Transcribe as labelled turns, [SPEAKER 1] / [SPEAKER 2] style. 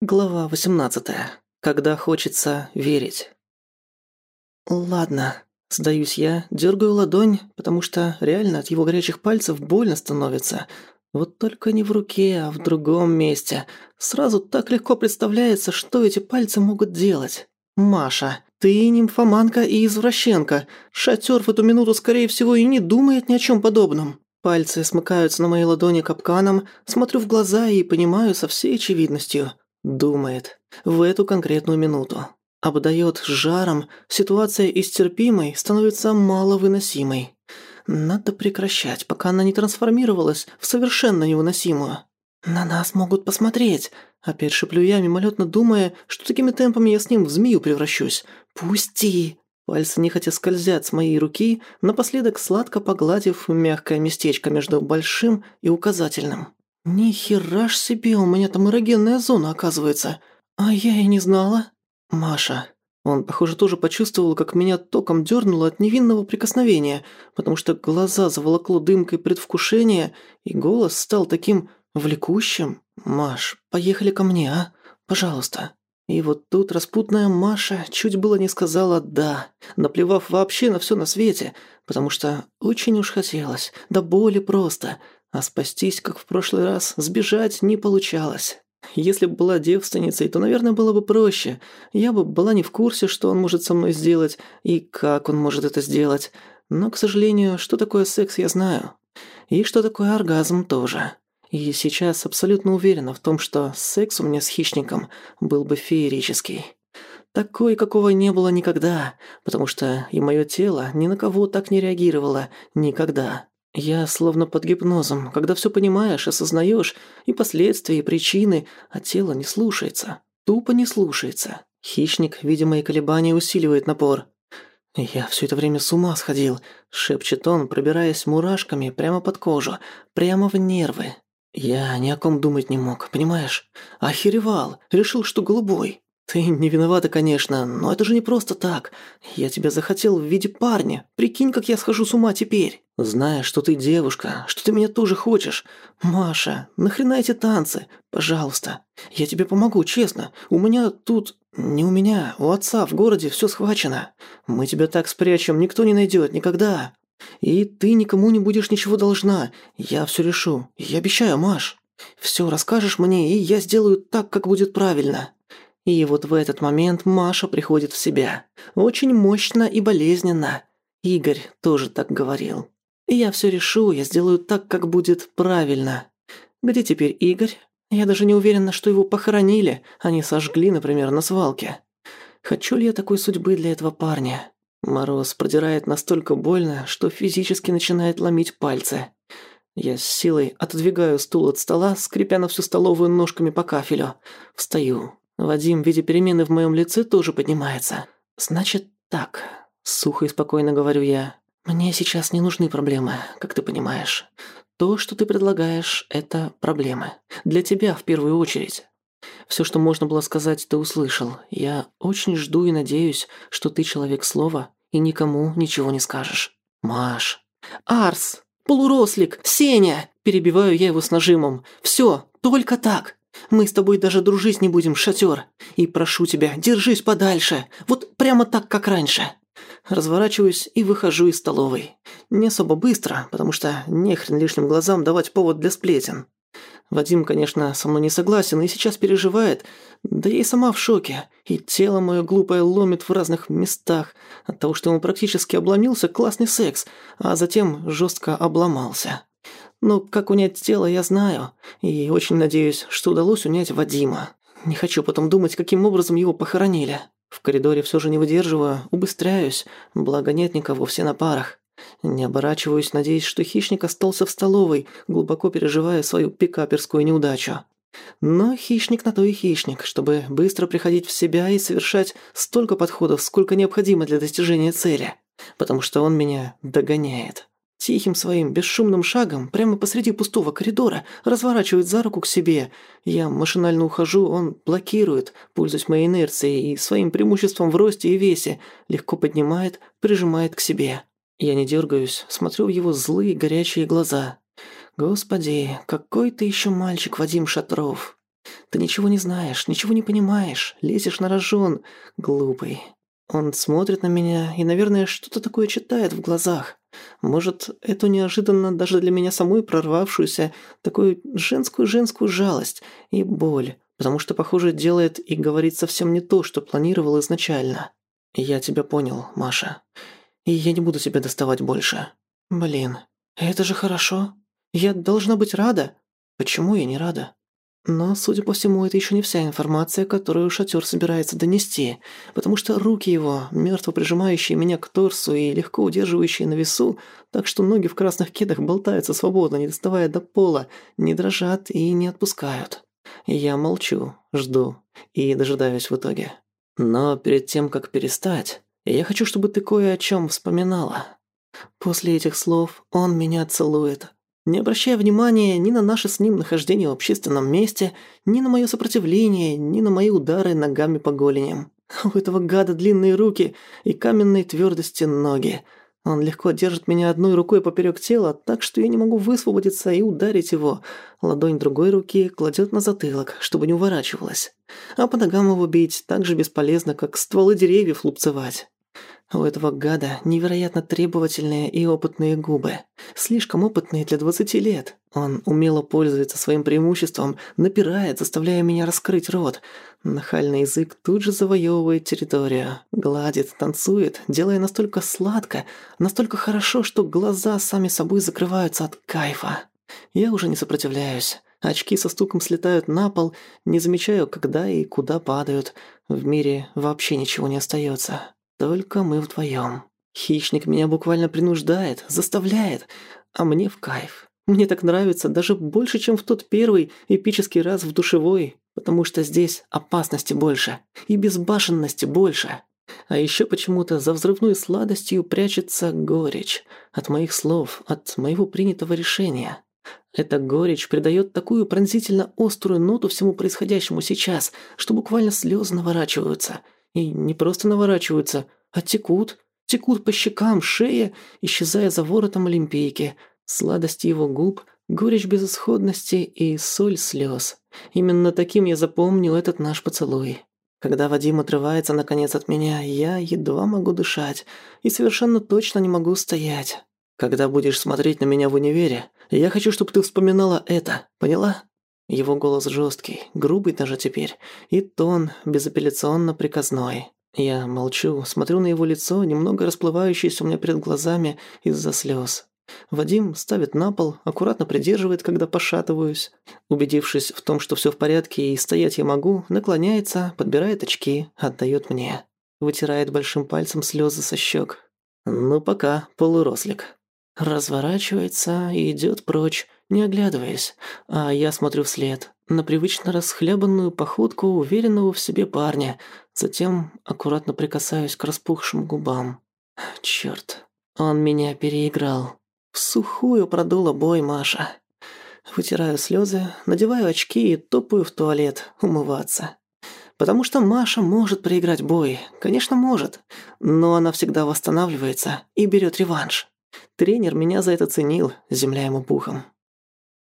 [SPEAKER 1] Глава 18. Когда хочется верить. Ладно, сдаюсь я, дергаю ладонь, потому что реально от его горячих пальцев больно становится. Вот только не в руке, а в другом месте. Сразу так легко представляется, что эти пальцы могут делать. Маша, ты нимфоманка и извращенка. Шатер в эту минуту, скорее всего, и не думает ни о чем подобном. Пальцы смыкаются на моей ладони капканом, смотрю в глаза и понимаю со всей очевидностью – Думает. В эту конкретную минуту. Обдает жаром, ситуация из терпимой становится маловыносимой. Надо прекращать, пока она не трансформировалась в совершенно невыносимую. «На нас могут посмотреть», – опять шеплю я, мимолетно думая, что такими темпами я с ним в змею превращусь. «Пусти!» Пальцы нехотя скользят с моей руки, напоследок сладко погладив мягкое местечко между большим и указательным. «Ни хера ж себе, у меня там эрогенная зона, оказывается. А я и не знала». «Маша». Он, похоже, тоже почувствовал, как меня током дернуло от невинного прикосновения, потому что глаза заволокло дымкой предвкушения, и голос стал таким влекущим. «Маш, поехали ко мне, а? Пожалуйста». И вот тут распутная Маша чуть было не сказала «да», наплевав вообще на все на свете, потому что очень уж хотелось, да боли просто – а спастись, как в прошлый раз, сбежать не получалось. Если бы была девственницей, то, наверное, было бы проще. Я бы была не в курсе, что он может со мной сделать и как он может это сделать. Но, к сожалению, что такое секс, я знаю. И что такое оргазм тоже. И сейчас абсолютно уверена в том, что секс у меня с хищником был бы феерический. Такой, какого не было никогда, потому что и мое тело ни на кого так не реагировало никогда. Я словно под гипнозом, когда все понимаешь, осознаешь, и последствия, и причины, а тело не слушается. Тупо не слушается. Хищник, видимо, и колебания усиливает напор. «Я все это время с ума сходил», — шепчет он, пробираясь мурашками прямо под кожу, прямо в нервы. «Я ни о ком думать не мог, понимаешь? Охеревал, решил, что голубой. «Ты не виновата, конечно, но это же не просто так. Я тебя захотел в виде парня. Прикинь, как я схожу с ума теперь. Зная, что ты девушка, что ты меня тоже хочешь. Маша, нахрена эти танцы? Пожалуйста. Я тебе помогу, честно. У меня тут... Не у меня, у отца в городе все схвачено. Мы тебя так спрячем, никто не найдет никогда. И ты никому не будешь ничего должна. Я все решу. Я обещаю, Маш. Все расскажешь мне, и я сделаю так, как будет правильно». И вот в этот момент Маша приходит в себя. Очень мощно и болезненно. Игорь тоже так говорил. «Я все решу, я сделаю так, как будет правильно». Где теперь Игорь? Я даже не уверена, что его похоронили, а не сожгли, например, на свалке. Хочу ли я такой судьбы для этого парня? Мороз продирает настолько больно, что физически начинает ломить пальцы. Я с силой отодвигаю стул от стола, скрипя на всю столовую ножками по кафелю. Встаю. Вадим, видя перемены в моем лице, тоже поднимается. Значит так, сухо и спокойно говорю я. Мне сейчас не нужны проблемы, как ты понимаешь. То, что ты предлагаешь, это проблемы. Для тебя в первую очередь. Все, что можно было сказать, ты услышал. Я очень жду и надеюсь, что ты человек слова и никому ничего не скажешь. Маш. Арс. Полурослик. Сеня. Перебиваю я его с нажимом. Все, только так. Мы с тобой даже дружить не будем, шатер. И прошу тебя, держись подальше. Вот прямо так, как раньше. Разворачиваюсь и выхожу из столовой. Не особо быстро, потому что нехрен лишним глазам давать повод для сплетен. Вадим, конечно, со мной не согласен и сейчас переживает, да я и сама в шоке, и тело мое глупое ломит в разных местах от того, что ему практически обломился классный секс, а затем жестко обломался. Но как унять тело, я знаю. И очень надеюсь, что удалось унять Вадима. Не хочу потом думать, каким образом его похоронили. В коридоре все же не выдерживаю, убыстряюсь, благо нет никого, все на парах. Не оборачиваюсь, надеясь, что хищник остался в столовой, глубоко переживая свою пикаперскую неудачу. Но хищник на то и хищник, чтобы быстро приходить в себя и совершать столько подходов, сколько необходимо для достижения цели. Потому что он меня догоняет. Тихим своим бесшумным шагом прямо посреди пустого коридора разворачивает за руку к себе. Я машинально ухожу, он блокирует, пользуясь моей инерцией и своим преимуществом в росте и весе, легко поднимает, прижимает к себе. Я не дергаюсь, смотрю в его злые горячие глаза. Господи, какой ты еще мальчик, Вадим Шатров. Ты ничего не знаешь, ничего не понимаешь, лезешь на рожон, глупый. Он смотрит на меня и, наверное, что-то такое читает в глазах. Может, эту неожиданно даже для меня самой прорвавшуюся такую женскую-женскую жалость и боль, потому что, похоже, делает и говорит совсем не то, что планировал изначально. Я тебя понял, Маша. И я не буду тебя доставать больше. Блин, это же хорошо. Я должна быть рада. Почему я не рада? Но, судя по всему, это еще не вся информация, которую шатер собирается донести, потому что руки его, мертво прижимающие меня к торсу и легко удерживающие на весу, так что ноги в красных кедах болтаются свободно, не доставая до пола, не дрожат и не отпускают. Я молчу, жду и дожидаюсь в итоге. Но перед тем, как перестать, я хочу, чтобы ты кое о чем вспоминала. После этих слов он меня целует, не обращая внимания ни на наше с ним нахождение в общественном месте, ни на мое сопротивление, ни на мои удары ногами по голеням. У этого гада длинные руки и каменные твердости ноги. Он легко держит меня одной рукой поперек тела, так что я не могу высвободиться и ударить его. Ладонь другой руки кладет на затылок, чтобы не уворачивалась. А по ногам его бить так же бесполезно, как стволы деревьев лупцевать. У этого гада невероятно требовательные и опытные губы. Слишком опытные для 20 лет. Он умело пользуется своим преимуществом, напирает, заставляя меня раскрыть рот. Нахальный язык тут же завоевывает территорию. Гладит, танцует, делая настолько сладко, настолько хорошо, что глаза сами собой закрываются от кайфа. Я уже не сопротивляюсь. Очки со стуком слетают на пол, не замечаю, когда и куда падают. В мире вообще ничего не остается. Только мы вдвоем. Хищник меня буквально принуждает, заставляет, а мне в кайф. Мне так нравится даже больше, чем в тот первый эпический раз в душевой, потому что здесь опасности больше и безбашенности больше. А еще почему-то за взрывной сладостью прячется горечь от моих слов, от моего принятого решения. Эта горечь придает такую пронзительно острую ноту всему происходящему сейчас, что буквально слезы наворачиваются – и не просто наворачиваются, а текут. Текут по щекам, шее, исчезая за воротом олимпийки. Сладость его губ, горечь безысходности и соль слез. Именно таким я запомню этот наш поцелуй. Когда Вадим отрывается наконец от меня, я едва могу дышать и совершенно точно не могу стоять. Когда будешь смотреть на меня в универе, я хочу, чтобы ты вспоминала это, поняла? Его голос жесткий, грубый даже теперь, и тон безапелляционно приказной. Я молчу, смотрю на его лицо, немного расплывающееся у меня перед глазами из-за слез. Вадим ставит на пол, аккуратно придерживает, когда пошатываюсь. Убедившись в том, что все в порядке и стоять я могу, наклоняется, подбирает очки, отдает мне. Вытирает большим пальцем слезы со щек. «Ну пока, полурослик». Разворачивается и идет прочь, не оглядываясь, а я смотрю вслед, на привычно расхлябанную походку уверенного в себе парня, затем аккуратно прикасаюсь к распухшим губам. Чёрт, он меня переиграл. В сухую продула бой Маша. Вытираю слезы, надеваю очки и топаю в туалет умываться. Потому что Маша может проиграть бой, конечно может, но она всегда восстанавливается и берет реванш. Тренер меня за это ценил, земля ему пухом.